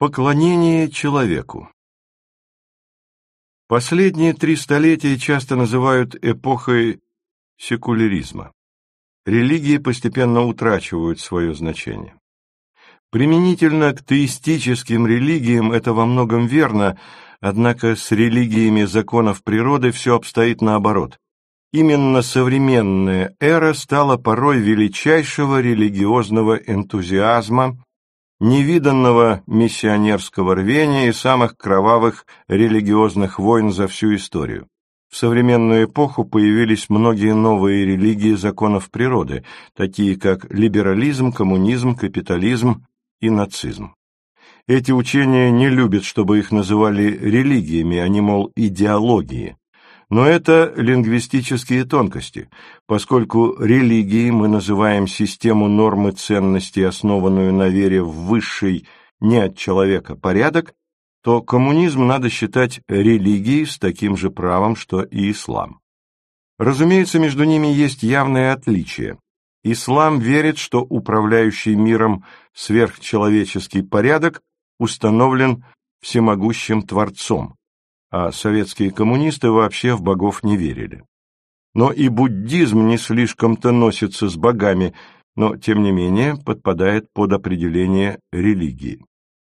Поклонение человеку Последние три столетия часто называют эпохой секуляризма. Религии постепенно утрачивают свое значение. Применительно к теистическим религиям это во многом верно, однако с религиями законов природы все обстоит наоборот. Именно современная эра стала порой величайшего религиозного энтузиазма, невиданного миссионерского рвения и самых кровавых религиозных войн за всю историю. В современную эпоху появились многие новые религии законов природы, такие как либерализм, коммунизм, капитализм и нацизм. Эти учения не любят, чтобы их называли религиями, они, мол, идеологии. Но это лингвистические тонкости, поскольку религией мы называем систему норм и ценностей, основанную на вере в высший, не от человека, порядок, то коммунизм надо считать религией с таким же правом, что и ислам. Разумеется, между ними есть явное отличие. Ислам верит, что управляющий миром сверхчеловеческий порядок установлен всемогущим Творцом, а советские коммунисты вообще в богов не верили. Но и буддизм не слишком-то носится с богами, но, тем не менее, подпадает под определение религии.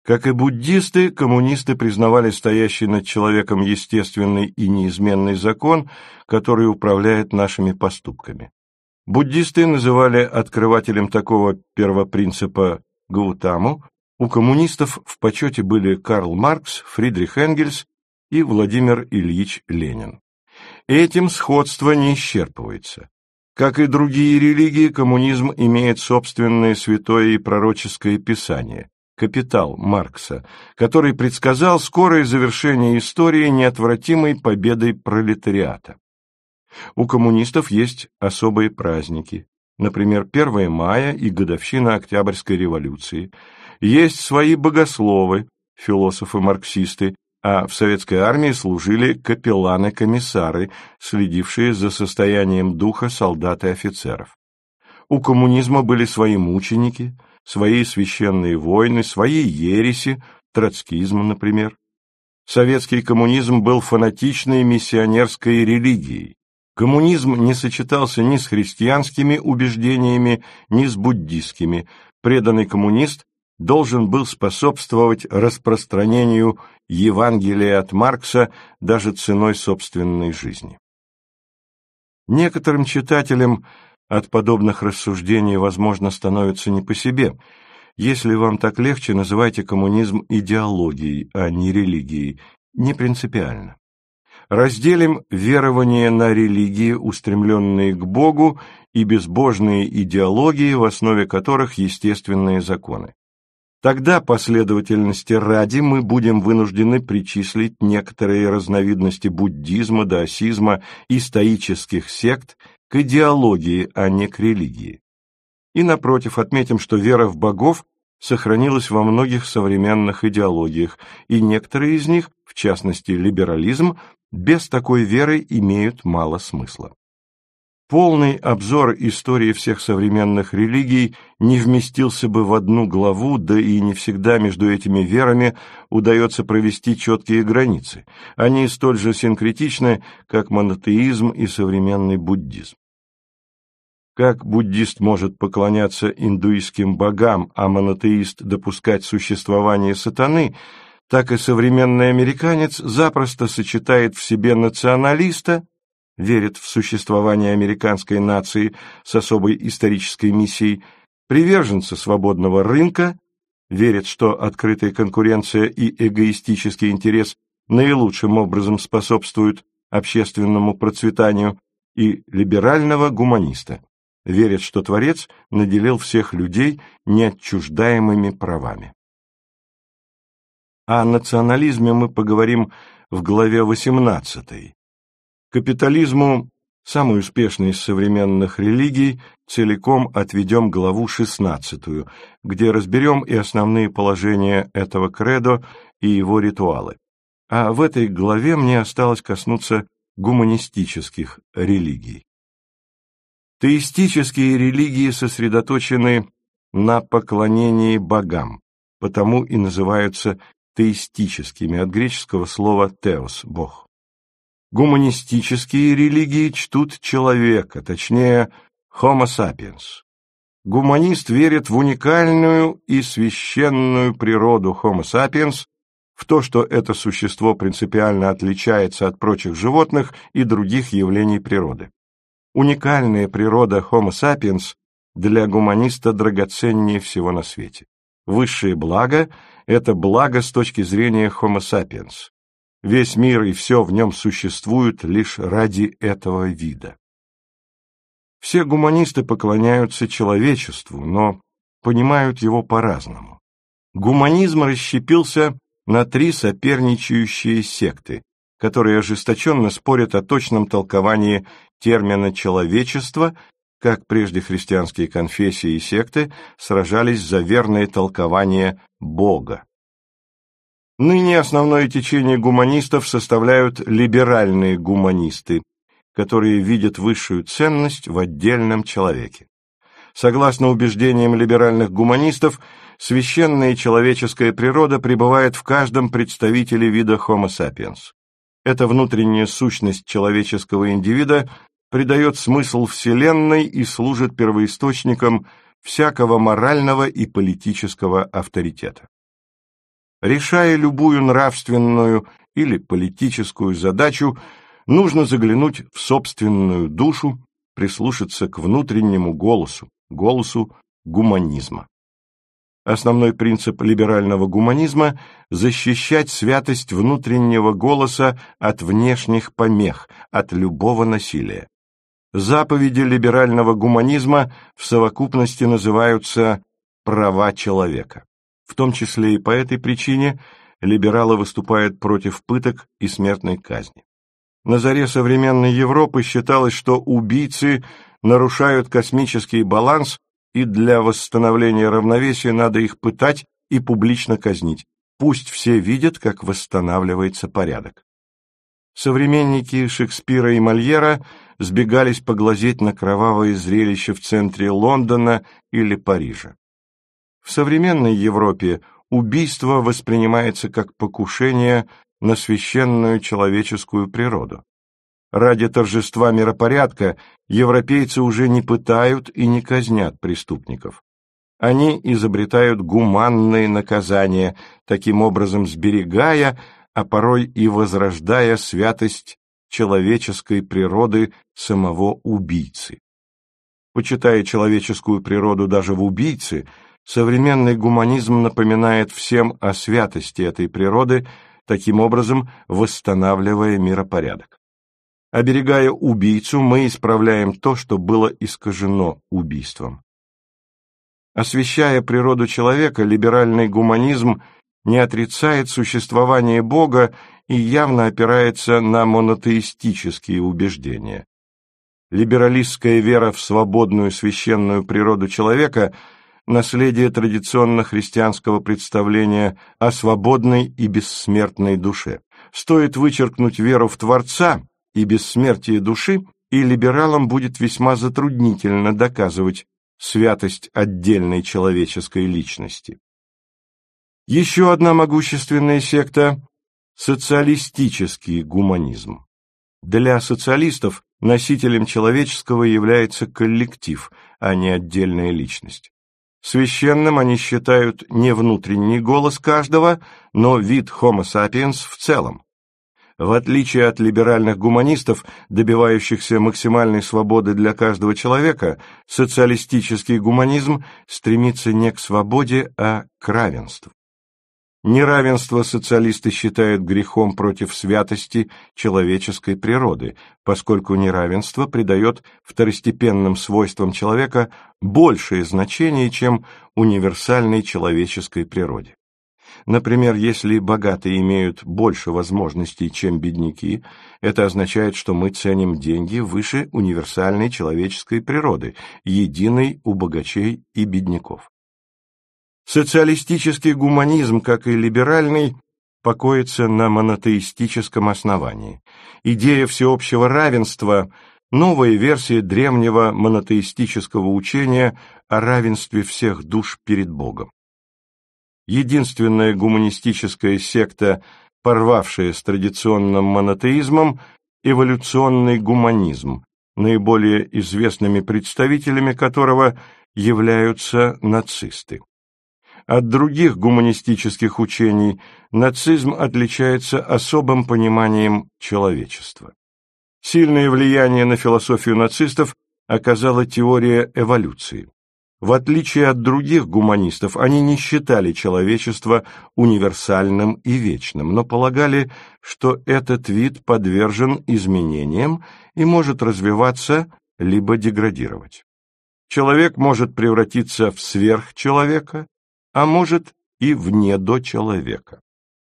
Как и буддисты, коммунисты признавали стоящий над человеком естественный и неизменный закон, который управляет нашими поступками. Буддисты называли открывателем такого первопринципа Гаутаму, у коммунистов в почете были Карл Маркс, Фридрих Энгельс и Владимир Ильич Ленин. Этим сходство не исчерпывается. Как и другие религии, коммунизм имеет собственное святое и пророческое писание «Капитал» Маркса, который предсказал скорое завершение истории неотвратимой победой пролетариата. У коммунистов есть особые праздники, например, 1 мая и годовщина Октябрьской революции. Есть свои богословы, философы-марксисты, а в советской армии служили капелланы-комиссары, следившие за состоянием духа солдат и офицеров. У коммунизма были свои мученики, свои священные войны, свои ереси, троцкизм, например. Советский коммунизм был фанатичной миссионерской религией. Коммунизм не сочетался ни с христианскими убеждениями, ни с буддистскими. Преданный коммунист должен был способствовать распространению Евангелия от Маркса даже ценой собственной жизни. Некоторым читателям от подобных рассуждений, возможно, становится не по себе. Если вам так легче, называйте коммунизм идеологией, а не религией. Не принципиально. Разделим верование на религии, устремленные к Богу, и безбожные идеологии, в основе которых естественные законы. Тогда последовательности ради мы будем вынуждены причислить некоторые разновидности буддизма, даосизма и стоических сект к идеологии, а не к религии. И, напротив, отметим, что вера в богов сохранилась во многих современных идеологиях, и некоторые из них, в частности либерализм, без такой веры имеют мало смысла. Полный обзор истории всех современных религий не вместился бы в одну главу, да и не всегда между этими верами удается провести четкие границы. Они столь же синкретичны, как монотеизм и современный буддизм. Как буддист может поклоняться индуистским богам, а монотеист допускать существование сатаны, так и современный американец запросто сочетает в себе националиста верит в существование американской нации с особой исторической миссией, приверженцы свободного рынка, верит, что открытая конкуренция и эгоистический интерес наилучшим образом способствуют общественному процветанию, и либерального гуманиста, верит, что Творец наделил всех людей неотчуждаемыми правами. О национализме мы поговорим в главе 18, Капитализму, самой успешной из современных религий, целиком отведем главу 16, где разберем и основные положения этого кредо и его ритуалы. А в этой главе мне осталось коснуться гуманистических религий. Теистические религии сосредоточены на поклонении богам, потому и называются теистическими, от греческого слова «теос» – «бог». Гуманистические религии чтут человека, точнее, homo sapiens. Гуманист верит в уникальную и священную природу Homo sapiens, в то, что это существо принципиально отличается от прочих животных и других явлений природы. Уникальная природа Homo sapiens для гуманиста драгоценнее всего на свете. Высшее благо – это благо с точки зрения Homo sapiens. Весь мир и все в нем существуют лишь ради этого вида. Все гуманисты поклоняются человечеству, но понимают его по-разному. Гуманизм расщепился на три соперничающие секты, которые ожесточенно спорят о точном толковании термина «человечество», как прежде христианские конфессии и секты сражались за верное толкование Бога. Ныне основное течение гуманистов составляют либеральные гуманисты, которые видят высшую ценность в отдельном человеке. Согласно убеждениям либеральных гуманистов, священная человеческая природа пребывает в каждом представителе вида Homo sapiens. Эта внутренняя сущность человеческого индивида придает смысл Вселенной и служит первоисточником всякого морального и политического авторитета. Решая любую нравственную или политическую задачу, нужно заглянуть в собственную душу, прислушаться к внутреннему голосу, голосу гуманизма. Основной принцип либерального гуманизма – защищать святость внутреннего голоса от внешних помех, от любого насилия. Заповеди либерального гуманизма в совокупности называются «права человека». В том числе и по этой причине либералы выступают против пыток и смертной казни. На заре современной Европы считалось, что убийцы нарушают космический баланс, и для восстановления равновесия надо их пытать и публично казнить. Пусть все видят, как восстанавливается порядок. Современники Шекспира и Мольера сбегались поглазеть на кровавое зрелище в центре Лондона или Парижа. В современной Европе убийство воспринимается как покушение на священную человеческую природу. Ради торжества миропорядка европейцы уже не пытают и не казнят преступников. Они изобретают гуманные наказания, таким образом сберегая, а порой и возрождая святость человеческой природы самого убийцы. Почитая человеческую природу даже в убийце, современный гуманизм напоминает всем о святости этой природы – таким образом восстанавливая миропорядок. Оберегая убийцу, мы исправляем то, что было искажено убийством. Освещая природу человека, либеральный гуманизм не отрицает существование Бога и явно опирается на монотеистические убеждения. Либералистская вера в свободную священную природу человека – наследие традиционно-христианского представления о свободной и бессмертной душе. Стоит вычеркнуть веру в Творца и бессмертие души, и либералам будет весьма затруднительно доказывать святость отдельной человеческой личности. Еще одна могущественная секта – социалистический гуманизм. Для социалистов носителем человеческого является коллектив, а не отдельная личность. Священным они считают не внутренний голос каждого, но вид Homo sapiens в целом. В отличие от либеральных гуманистов, добивающихся максимальной свободы для каждого человека, социалистический гуманизм стремится не к свободе, а к равенству. Неравенство социалисты считают грехом против святости человеческой природы, поскольку неравенство придает второстепенным свойствам человека большее значение, чем универсальной человеческой природе. Например, если богатые имеют больше возможностей, чем бедняки, это означает, что мы ценим деньги выше универсальной человеческой природы, единой у богачей и бедняков. Социалистический гуманизм, как и либеральный, покоится на монотеистическом основании. Идея всеобщего равенства – новая версия древнего монотеистического учения о равенстве всех душ перед Богом. единственная гуманистическая секта, порвавшая с традиционным монотеизмом, эволюционный гуманизм, наиболее известными представителями которого являются нацисты. От других гуманистических учений нацизм отличается особым пониманием человечества. Сильное влияние на философию нацистов оказала теория эволюции. В отличие от других гуманистов, они не считали человечество универсальным и вечным, но полагали, что этот вид подвержен изменениям и может развиваться либо деградировать. Человек может превратиться в сверхчеловека, а может и в недочеловека.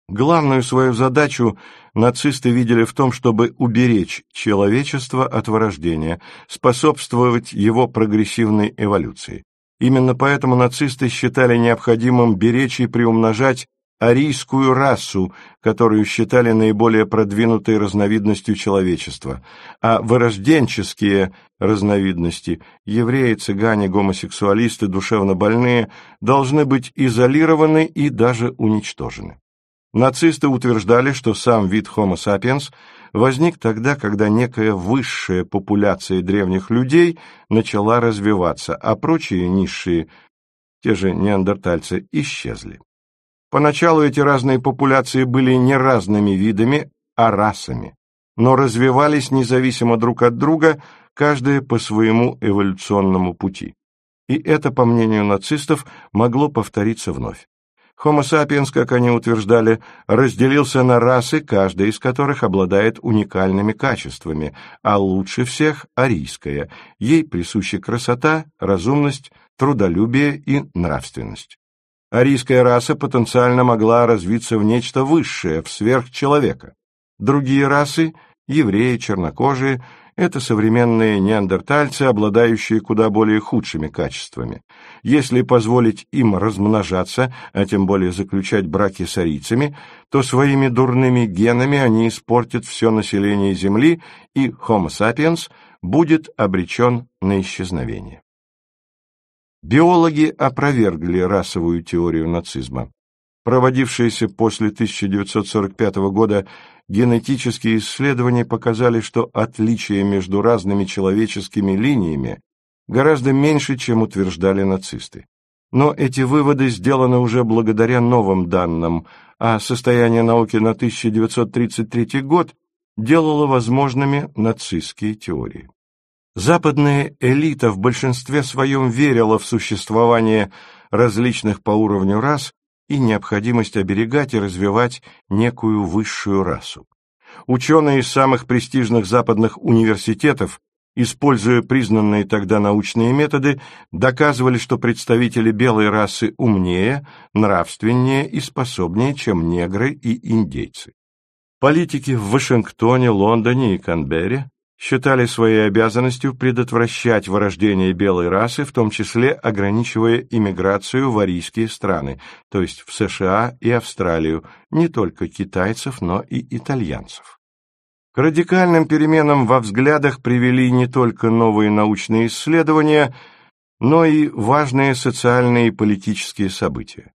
Главную свою задачу нацисты видели в том, чтобы уберечь человечество от вырождения, способствовать его прогрессивной эволюции. Именно поэтому нацисты считали необходимым беречь и приумножать арийскую расу, которую считали наиболее продвинутой разновидностью человечества, а вырожденческие разновидности – евреи, цыгане, гомосексуалисты, душевнобольные – должны быть изолированы и даже уничтожены. Нацисты утверждали, что сам вид Homo sapiens возник тогда, когда некая высшая популяция древних людей начала развиваться, а прочие низшие, те же неандертальцы, исчезли. Поначалу эти разные популяции были не разными видами, а расами, но развивались независимо друг от друга, каждая по своему эволюционному пути. И это, по мнению нацистов, могло повториться вновь. Homo sapiens, как они утверждали, разделился на расы, каждая из которых обладает уникальными качествами, а лучше всех – арийская. Ей присущи красота, разумность, трудолюбие и нравственность. Арийская раса потенциально могла развиться в нечто высшее, в сверхчеловека. Другие расы – евреи, чернокожие – это современные неандертальцы, обладающие куда более худшими качествами. Если позволить им размножаться, а тем более заключать браки с арийцами, то своими дурными генами они испортят все население Земли, и Homo sapiens будет обречен на исчезновение. Биологи опровергли расовую теорию нацизма. Проводившиеся после 1945 года генетические исследования показали, что отличия между разными человеческими линиями гораздо меньше, чем утверждали нацисты. Но эти выводы сделаны уже благодаря новым данным, а состояние науки на 1933 год делало возможными нацистские теории. Западная элита в большинстве своем верила в существование различных по уровню рас и необходимость оберегать и развивать некую высшую расу. Ученые из самых престижных западных университетов, используя признанные тогда научные методы, доказывали, что представители белой расы умнее, нравственнее и способнее, чем негры и индейцы. Политики в Вашингтоне, Лондоне и Канберре считали своей обязанностью предотвращать вырождение белой расы, в том числе ограничивая иммиграцию в арийские страны, то есть в США и Австралию, не только китайцев, но и итальянцев. К радикальным переменам во взглядах привели не только новые научные исследования, но и важные социальные и политические события.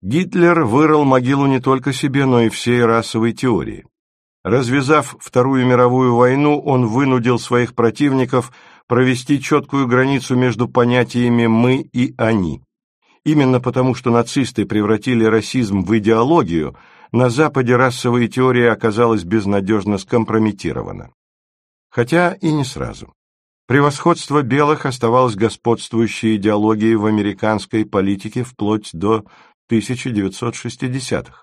Гитлер вырыл могилу не только себе, но и всей расовой теории. Развязав Вторую мировую войну, он вынудил своих противников провести четкую границу между понятиями «мы» и «они». Именно потому, что нацисты превратили расизм в идеологию, на Западе расовая теория оказалась безнадежно скомпрометирована. Хотя и не сразу. Превосходство белых оставалось господствующей идеологией в американской политике вплоть до 1960-х.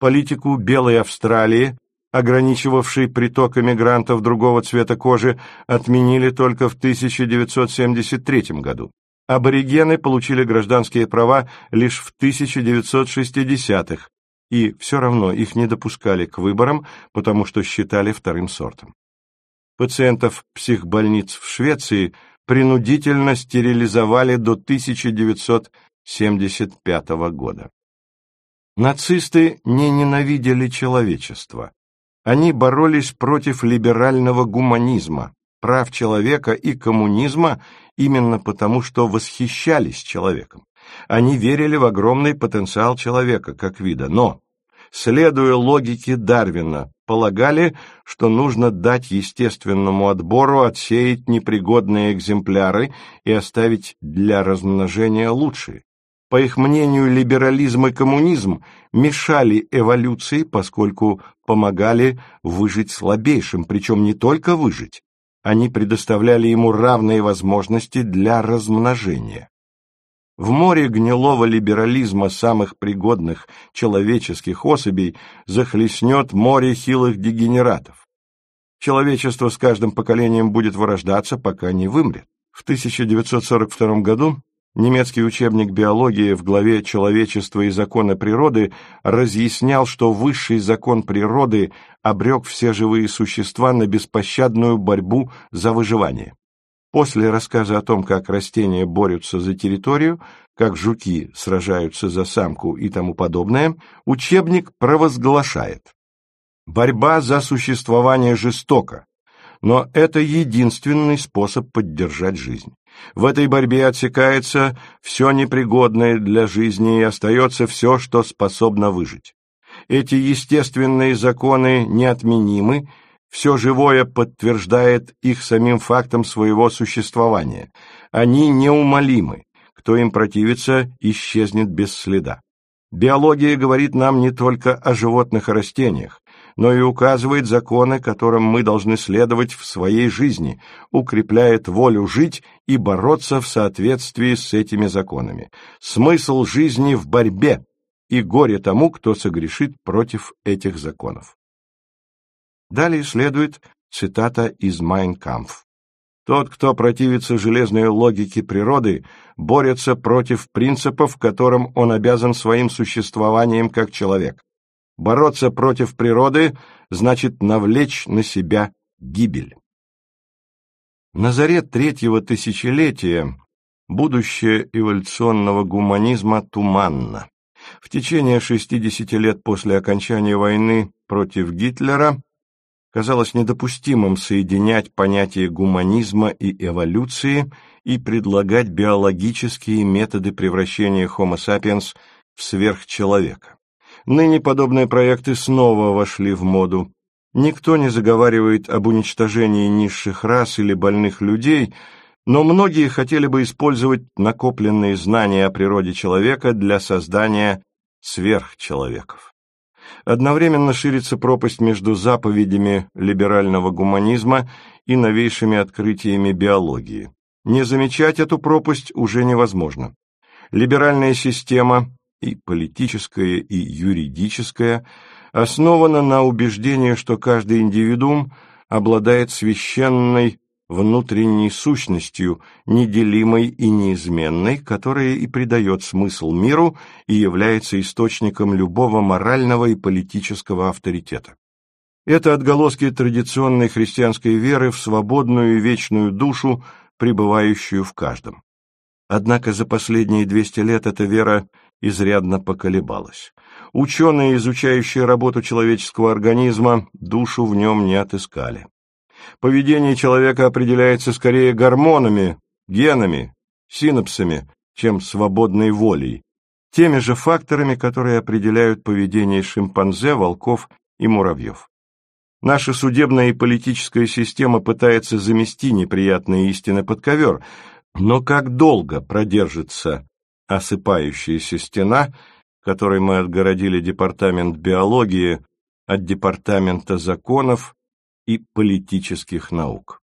Политику Белой Австралии ограничивавший приток эмигрантов другого цвета кожи, отменили только в 1973 году. Аборигены получили гражданские права лишь в 1960-х, и все равно их не допускали к выборам, потому что считали вторым сортом. Пациентов психбольниц в Швеции принудительно стерилизовали до 1975 года. Нацисты не ненавидели человечество. Они боролись против либерального гуманизма, прав человека и коммунизма именно потому, что восхищались человеком. Они верили в огромный потенциал человека как вида, но, следуя логике Дарвина, полагали, что нужно дать естественному отбору отсеять непригодные экземпляры и оставить для размножения лучшие. По их мнению, либерализм и коммунизм мешали эволюции, поскольку помогали выжить слабейшим, причем не только выжить, они предоставляли ему равные возможности для размножения. В море гнилого либерализма самых пригодных человеческих особей захлестнет море хилых дегенератов. Человечество с каждым поколением будет вырождаться, пока не вымрет. В 1942 году Немецкий учебник биологии в главе «Человечество и законы природы» разъяснял, что высший закон природы обрек все живые существа на беспощадную борьбу за выживание. После рассказа о том, как растения борются за территорию, как жуки сражаются за самку и тому подобное, учебник провозглашает. Борьба за существование жестока, но это единственный способ поддержать жизнь. В этой борьбе отсекается все непригодное для жизни и остается все, что способно выжить. Эти естественные законы неотменимы, все живое подтверждает их самим фактом своего существования. Они неумолимы. Кто им противится, исчезнет без следа. Биология говорит нам не только о животных и растениях, но и указывает законы, которым мы должны следовать в своей жизни, укрепляет волю жить и бороться в соответствии с этими законами. Смысл жизни в борьбе, и горе тому, кто согрешит против этих законов. Далее следует цитата из «Майнкампф». Тот, кто противится железной логике природы, борется против принципов, которым он обязан своим существованием как человек. Бороться против природы значит навлечь на себя гибель. На заре третьего тысячелетия будущее эволюционного гуманизма туманно. В течение 60 лет после окончания войны против Гитлера казалось недопустимым соединять понятия гуманизма и эволюции и предлагать биологические методы превращения Homo sapiens в сверхчеловека. Ныне подобные проекты снова вошли в моду. Никто не заговаривает об уничтожении низших рас или больных людей, но многие хотели бы использовать накопленные знания о природе человека для создания сверхчеловеков. Одновременно ширится пропасть между заповедями либерального гуманизма и новейшими открытиями биологии. Не замечать эту пропасть уже невозможно. Либеральная система и политическое, и юридическое, основано на убеждении, что каждый индивидуум обладает священной внутренней сущностью, неделимой и неизменной, которая и придает смысл миру и является источником любого морального и политического авторитета. Это отголоски традиционной христианской веры в свободную и вечную душу, пребывающую в каждом. Однако за последние 200 лет эта вера изрядно поколебалась. Ученые, изучающие работу человеческого организма, душу в нем не отыскали. Поведение человека определяется скорее гормонами, генами, синапсами, чем свободной волей, теми же факторами, которые определяют поведение шимпанзе, волков и муравьев. Наша судебная и политическая система пытается замести неприятные истины под ковер, но как долго продержится осыпающаяся стена, которой мы отгородили департамент биологии от департамента законов и политических наук.